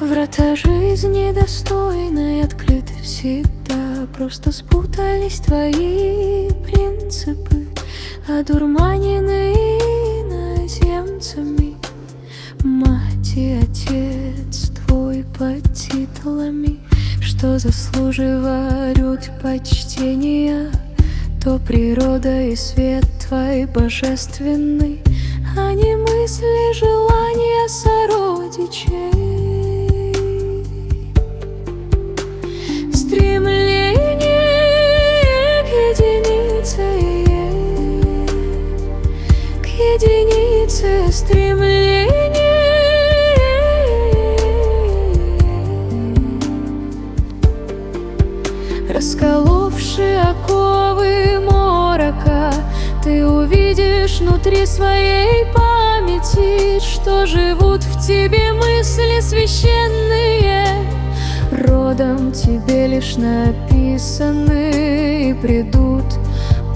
Врата жизни достойной открыты всегда Просто спутались твои принципы Одурманены иноземцами. Мать и отец твой под титулами Что заслуживают почтения То природа и свет твой божественный А не мысли, желания сородичей. Единице увидишь внутри своей памяти Что живут в тебе мысли священные Родом тебе лишь написаны И придут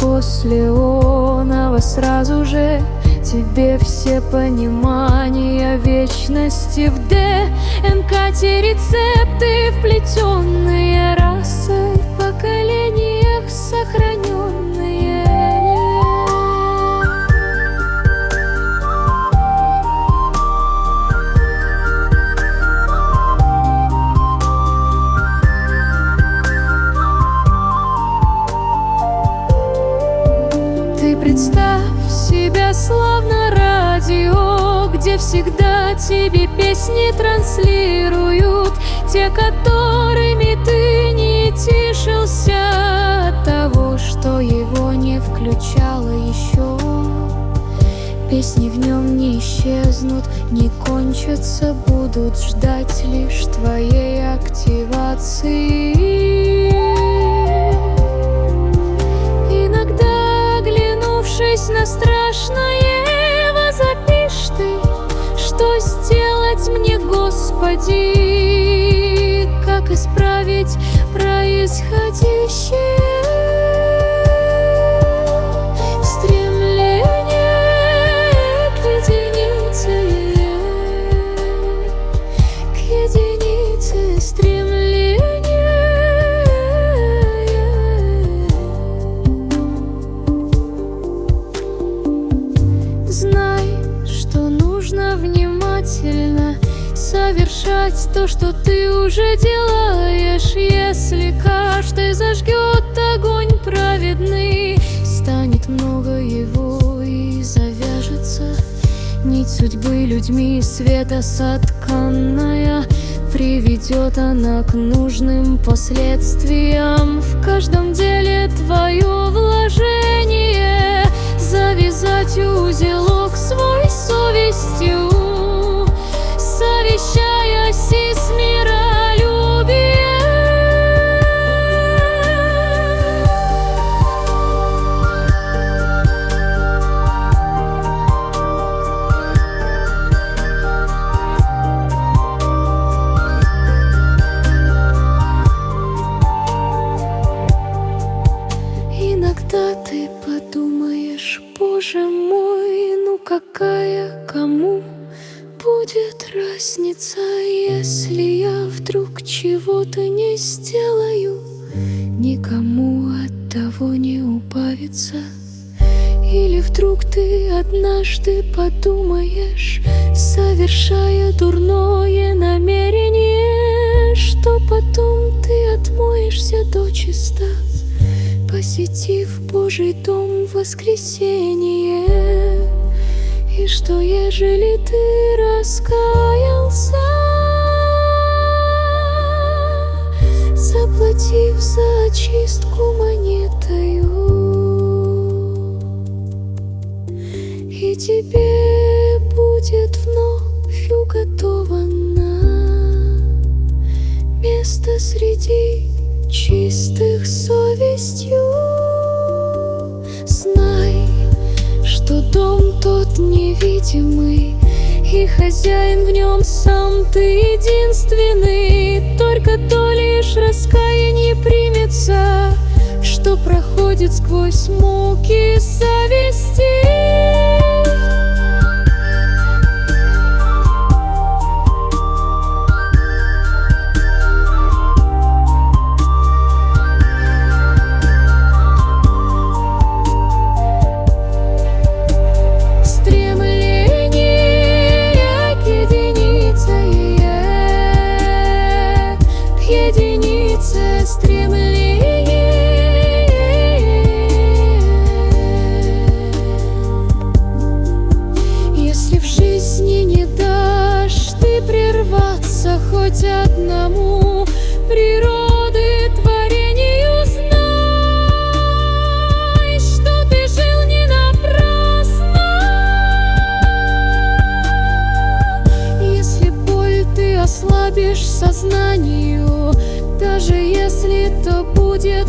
после оного сразу же тебе все понимания вечности в ДНК те рецепты, вплетенные расой в поколениях сохраненные. Где всегда тебе песни транслируют, те, которыми ты не тишился от того, что его не включало еще. Песни в нем не исчезнут, не кончатся, будут ждать лишь твоей активации. Оглянувшись на страшное, Господи, Как исправить то, что ты уже делаешь. Если каждый зажгет огонь праведный, станет много его и завяжется нить судьбы людьми света сотканная. Приведет она к нужным последствиям В каждом деле твое вложение Завязать узелок свой совестью вдруг чего-то не сделаю, никому от того не убавится. Или вдруг ты однажды подумаешь, совершая дурное намерение, что потом ты отмоешься до чиста посетив Божий дом в воскресенье, И что, ежели ты раскаялся, Прийди чистых совестью. Знай, что дом тот невидимый И хозяин в нем сам ты единственный. Только то лишь раскаяние примется Что проходит сквозь муки совести. Прерваться хоть одному природы творению, знай, что ты жил не напрасно. Если боль ты ослабишь сознанию, даже если то будет